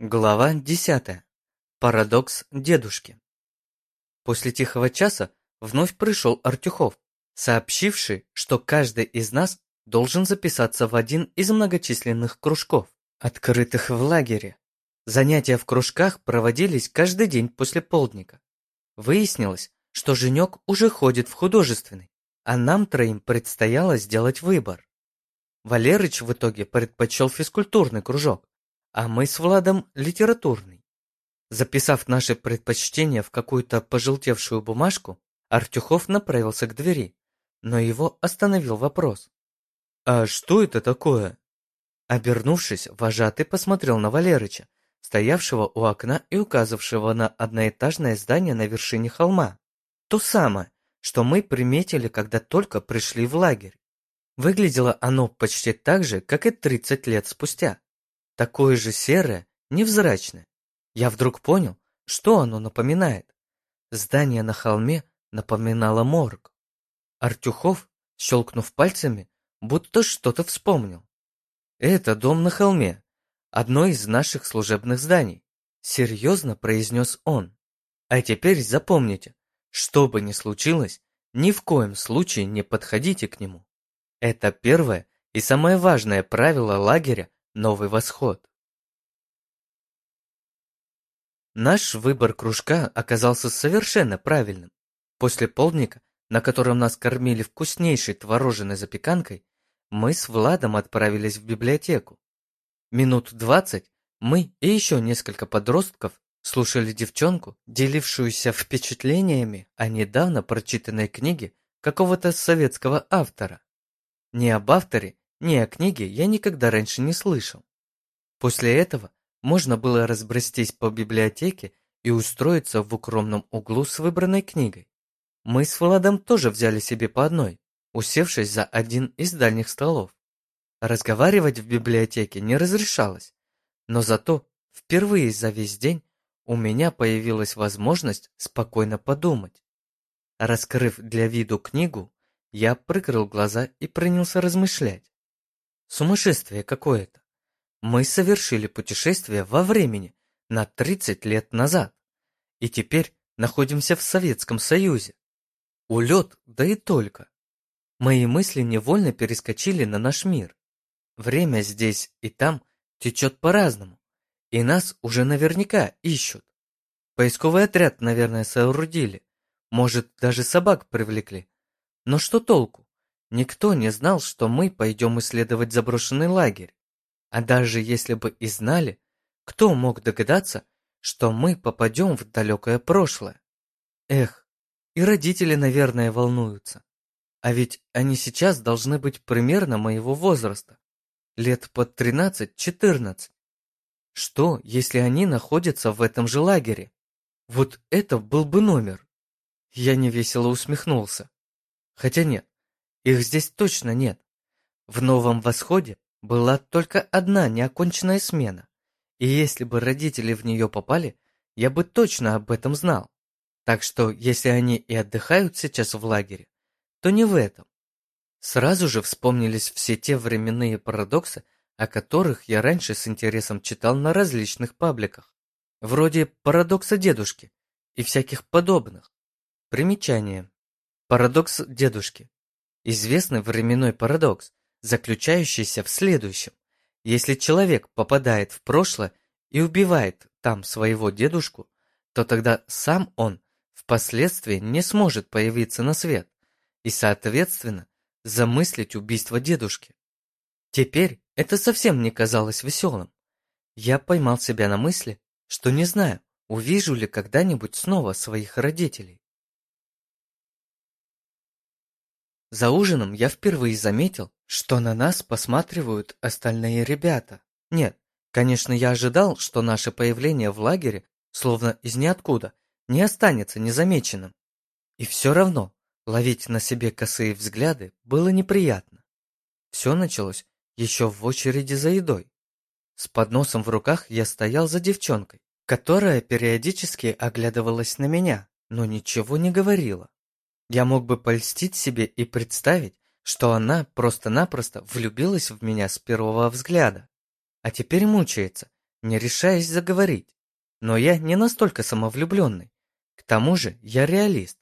Глава 10. Парадокс дедушки. После тихого часа вновь пришел Артюхов, сообщивший, что каждый из нас должен записаться в один из многочисленных кружков, открытых в лагере. Занятия в кружках проводились каждый день после полдника. Выяснилось, что Женек уже ходит в художественный, а нам троим предстояло сделать выбор. Валерыч в итоге предпочел физкультурный кружок, а мы с Владом литературный. Записав наши предпочтения в какую-то пожелтевшую бумажку, Артюхов направился к двери, но его остановил вопрос. «А что это такое?» Обернувшись, вожатый посмотрел на Валерыча, стоявшего у окна и указывавшего на одноэтажное здание на вершине холма. То самое, что мы приметили, когда только пришли в лагерь. Выглядело оно почти так же, как и 30 лет спустя. Такое же серое, невзрачное. Я вдруг понял, что оно напоминает. Здание на холме напоминало морг. Артюхов, щелкнув пальцами, будто что-то вспомнил. «Это дом на холме, одно из наших служебных зданий», серьезно произнес он. «А теперь запомните, что бы ни случилось, ни в коем случае не подходите к нему. Это первое и самое важное правило лагеря Новый восход. Наш выбор кружка оказался совершенно правильным. После полдника, на котором нас кормили вкуснейшей твороженой запеканкой, мы с Владом отправились в библиотеку. Минут двадцать мы и еще несколько подростков слушали девчонку, делившуюся впечатлениями о недавно прочитанной книге какого-то советского автора. Ни об авторе, ни о книге я никогда раньше не слышал. После этого можно было разбрестись по библиотеке и устроиться в укромном углу с выбранной книгой. Мы с Владом тоже взяли себе по одной, усевшись за один из дальних столов. Разговаривать в библиотеке не разрешалось, но зато впервые за весь день у меня появилась возможность спокойно подумать. Раскрыв для виду книгу, я прикрыл глаза и принялся размышлять. Сумасшествие какое-то. Мы совершили путешествие во времени на 30 лет назад. И теперь находимся в Советском Союзе. Улет, да и только. Мои мысли невольно перескочили на наш мир. Время здесь и там течет по-разному, и нас уже наверняка ищут. Поисковый отряд, наверное, соорудили, может, даже собак привлекли. Но что толку? Никто не знал, что мы пойдем исследовать заброшенный лагерь. А даже если бы и знали, кто мог догадаться, что мы попадем в далекое прошлое? Эх, и родители, наверное, волнуются. А ведь они сейчас должны быть примерно моего возраста, лет под 13-14. Что, если они находятся в этом же лагере? Вот это был бы номер. Я невесело усмехнулся. Хотя нет, их здесь точно нет. В Новом Восходе была только одна неоконченная смена. И если бы родители в нее попали, я бы точно об этом знал. Так что, если они и отдыхают сейчас в лагере, то не в этом. Сразу же вспомнились все те временные парадоксы, о которых я раньше с интересом читал на различных пабликах, вроде парадокса дедушки и всяких подобных. Примечание. Парадокс дедушки. Известный временной парадокс, заключающийся в следующем. Если человек попадает в прошлое и убивает там своего дедушку, то тогда сам он впоследствии не сможет появиться на свет и, соответственно, замыслить убийство дедушки. Теперь это совсем не казалось веселым. Я поймал себя на мысли, что не знаю, увижу ли когда-нибудь снова своих родителей. За ужином я впервые заметил, что на нас посматривают остальные ребята. Нет, конечно, я ожидал, что наше появление в лагере, словно из ниоткуда, не останется незамеченным. И все равно ловить на себе косые взгляды было неприятно. Все началось еще в очереди за едой. С подносом в руках я стоял за девчонкой, которая периодически оглядывалась на меня, но ничего не говорила. Я мог бы польстить себе и представить, что она просто-напросто влюбилась в меня с первого взгляда, а теперь мучается, не решаясь заговорить. Но я не настолько самовлюбленный. К тому же я реалист.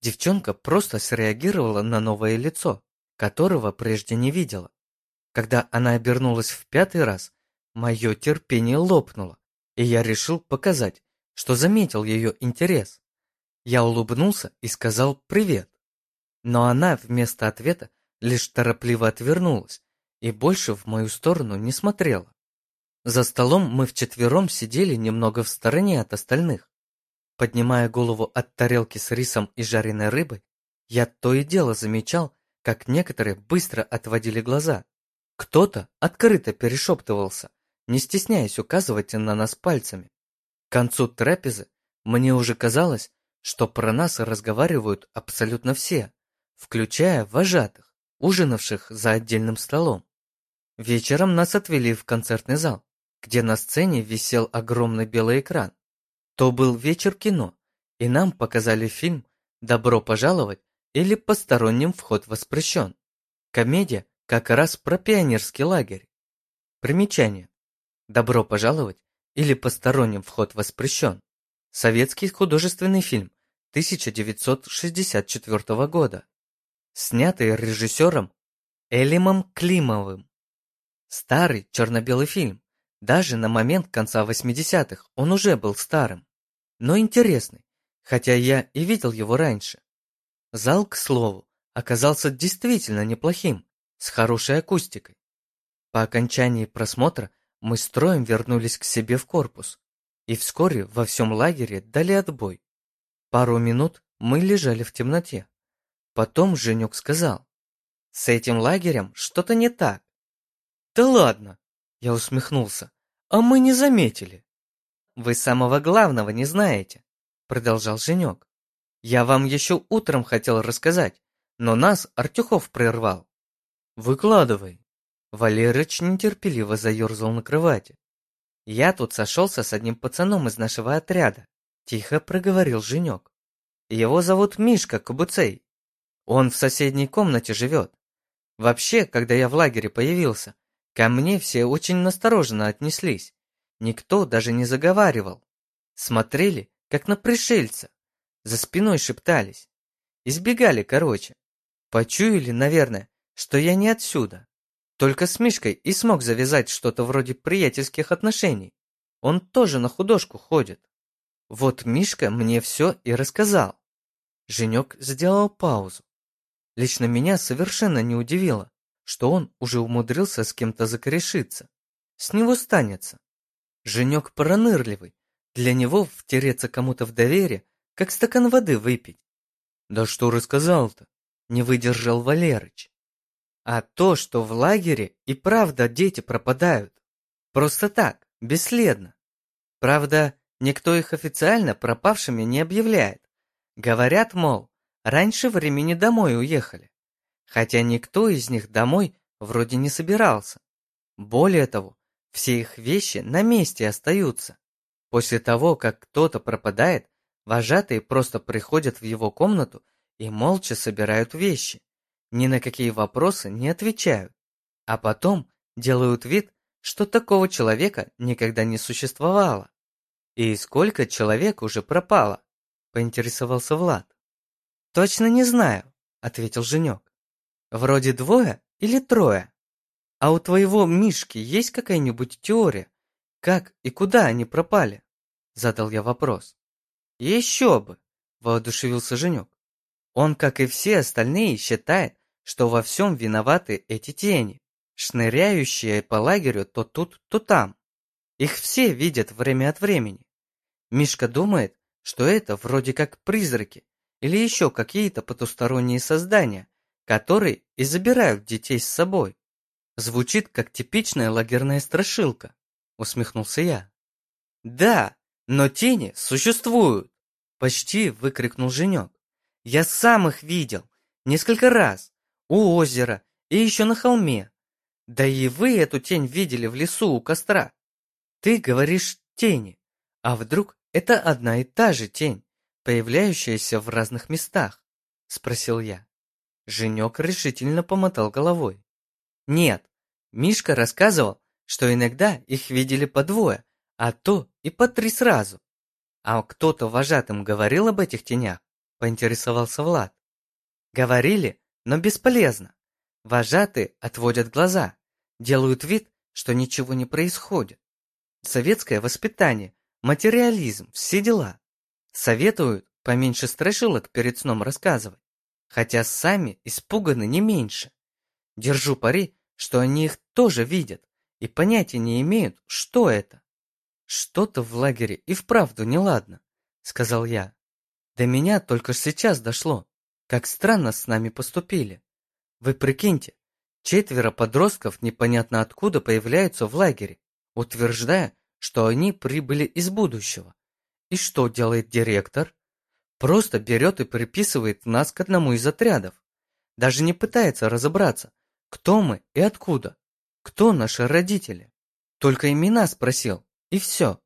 Девчонка просто среагировала на новое лицо, которого прежде не видела. Когда она обернулась в пятый раз, мое терпение лопнуло, и я решил показать, что заметил ее интерес. Я улыбнулся и сказал «привет». Но она вместо ответа лишь торопливо отвернулась и больше в мою сторону не смотрела. За столом мы вчетвером сидели немного в стороне от остальных. Поднимая голову от тарелки с рисом и жареной рыбой, я то и дело замечал, как некоторые быстро отводили глаза. Кто-то открыто перешептывался, не стесняясь указывать на нас пальцами. К концу трапезы мне уже казалось, что про нас разговаривают абсолютно все, включая вожатых, ужинавших за отдельным столом. Вечером нас отвели в концертный зал, где на сцене висел огромный белый экран. То был вечер кино, и нам показали фильм «Добро пожаловать» или «Посторонним вход воспрещен». Комедия как раз про пионерский лагерь. Примечание. «Добро пожаловать» или «Посторонним вход воспрещен». Советский художественный фильм 1964 года, снятый режиссером Элимом Климовым. Старый черно-белый фильм. Даже на момент конца 80-х он уже был старым. Но интересный, хотя я и видел его раньше. Зал, к слову, оказался действительно неплохим, с хорошей акустикой. По окончании просмотра мы строем вернулись к себе в корпус, и вскоре во всем лагере дали отбой. Пару минут мы лежали в темноте. Потом Женек сказал, «С этим лагерем что-то не так. «Да ладно!» – я усмехнулся. «А мы не заметили!» «Вы самого главного не знаете!» – продолжал Женек. «Я вам еще утром хотел рассказать, но нас Артюхов прервал». «Выкладывай!» Валерыч нетерпеливо заерзал на кровати. «Я тут сошелся с одним пацаном из нашего отряда», – тихо проговорил Женек. «Его зовут Мишка Кабуцей. Он в соседней комнате живет. Вообще, когда я в лагере появился, Ко мне все очень настороженно отнеслись. Никто даже не заговаривал. Смотрели, как на пришельца. За спиной шептались. Избегали, короче. Почуяли, наверное, что я не отсюда. Только с Мишкой и смог завязать что-то вроде приятельских отношений. Он тоже на художку ходит. Вот Мишка мне все и рассказал. Женек сделал паузу. Лично меня совершенно не удивило, что он уже умудрился с кем-то закорешиться. С него станется. Женек пронырливый. Для него втереться кому-то в доверие, как стакан воды выпить. Да что рассказал-то? Не выдержал Валерыч. А то, что в лагере и правда дети пропадают. Просто так, бесследно. Правда, никто их официально пропавшими не объявляет. Говорят, мол, раньше времени домой уехали хотя никто из них домой вроде не собирался. Более того, все их вещи на месте остаются. После того, как кто-то пропадает, вожатые просто приходят в его комнату и молча собирают вещи. Ни на какие вопросы не отвечают. А потом делают вид, что такого человека никогда не существовало. «И сколько человек уже пропало?» – поинтересовался Влад. «Точно не знаю», – ответил Женек. Вроде двое или трое. А у твоего Мишки есть какая-нибудь теория, как и куда они пропали? Задал я вопрос. Еще бы, воодушевился Женек. Он, как и все остальные, считает, что во всем виноваты эти тени, шныряющие по лагерю то тут, то там. Их все видят время от времени. Мишка думает, что это вроде как призраки или еще какие-то потусторонние создания, которые и забирают детей с собой. Звучит как типичная лагерная страшилка, усмехнулся я. Да, но тени существуют, почти выкрикнул Женек. Я сам их видел, несколько раз, у озера и еще на холме. Да и вы эту тень видели в лесу у костра. Ты говоришь тени, а вдруг это одна и та же тень, появляющаяся в разных местах? Спросил я. Женек решительно помотал головой. Нет, Мишка рассказывал, что иногда их видели по двое, а то и по три сразу. А кто-то вожатым говорил об этих тенях? Поинтересовался Влад. Говорили, но бесполезно. Вожатые отводят глаза, делают вид, что ничего не происходит. Советское воспитание, материализм, все дела. Советуют поменьше страшилок перед сном рассказывать, хотя сами испуганы не меньше. Держу пари, что они их тоже видят и понятия не имеют, что это. Что-то в лагере и вправду неладно, сказал я. До меня только сейчас дошло, как странно с нами поступили. Вы прикиньте, четверо подростков непонятно откуда появляются в лагере, утверждая, что они прибыли из будущего. И что делает директор? Просто берет и приписывает нас к одному из отрядов. Даже не пытается разобраться, кто мы и откуда, кто наши родители. Только имена спросил, и все.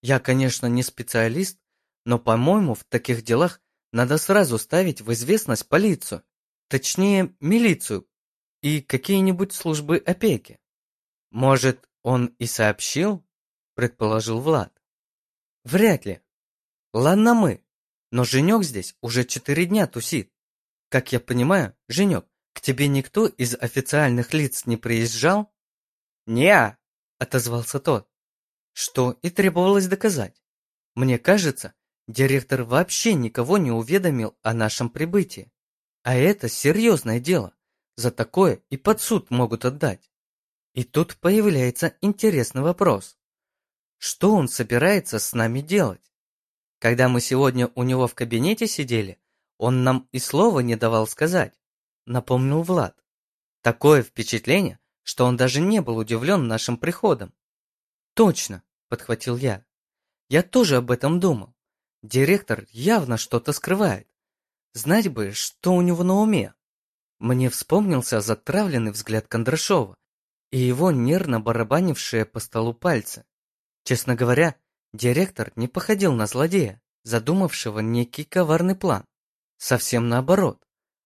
Я, конечно, не специалист, но, по-моему, в таких делах надо сразу ставить в известность полицию, точнее, милицию и какие-нибудь службы опеки. Может, он и сообщил, предположил Влад. Вряд ли. Ладно мы, но Женек здесь уже четыре дня тусит. Как я понимаю, Женек, к тебе никто из официальных лиц не приезжал? не отозвался тот, что и требовалось доказать. Мне кажется, директор вообще никого не уведомил о нашем прибытии. А это серьезное дело. За такое и под суд могут отдать. И тут появляется интересный вопрос. Что он собирается с нами делать? Когда мы сегодня у него в кабинете сидели, он нам и слова не давал сказать, напомнил Влад. Такое впечатление, что он даже не был удивлен нашим приходом. Точно, подхватил я. Я тоже об этом думал. Директор явно что-то скрывает. Знать бы, что у него на уме. Мне вспомнился затравленный взгляд Кондрашова и его нервно барабанившие по столу пальцы. Честно говоря, директор не походил на злодея, задумавшего некий коварный план. Совсем наоборот.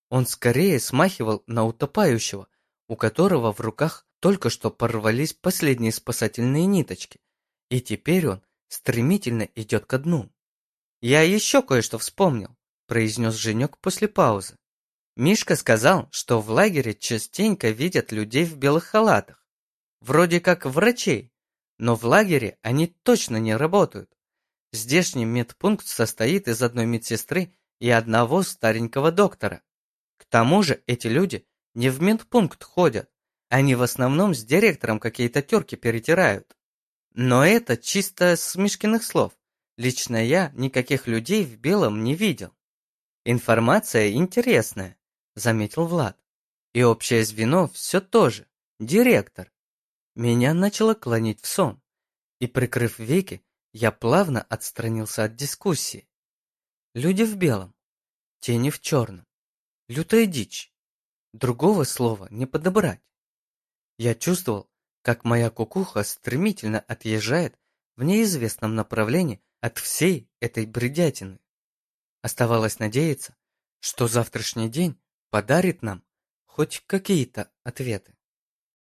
Он скорее смахивал на утопающего, у которого в руках только что порвались последние спасательные ниточки, и теперь он стремительно идет ко дну. «Я еще кое-что вспомнил», – произнес Женек после паузы. Мишка сказал, что в лагере частенько видят людей в белых халатах, вроде как врачей, но в лагере они точно не работают. Здешний медпункт состоит из одной медсестры и одного старенького доктора. К тому же эти люди не в медпункт ходят, они в основном с директором какие-то терки перетирают. Но это чисто с Мишкиных слов. Лично я никаких людей в белом не видел. Информация интересная, заметил Влад. И общее звено все тоже. Директор. Меня начало клонить в сон, и, прикрыв веки, я плавно отстранился от дискуссии. Люди в белом, тени в черном. Лютая дичь. Другого слова не подобрать. Я чувствовал, как моя кукуха стремительно отъезжает в неизвестном направлении от всей этой бредятины. Оставалось надеяться, что завтрашний день подарит нам хоть какие-то ответы.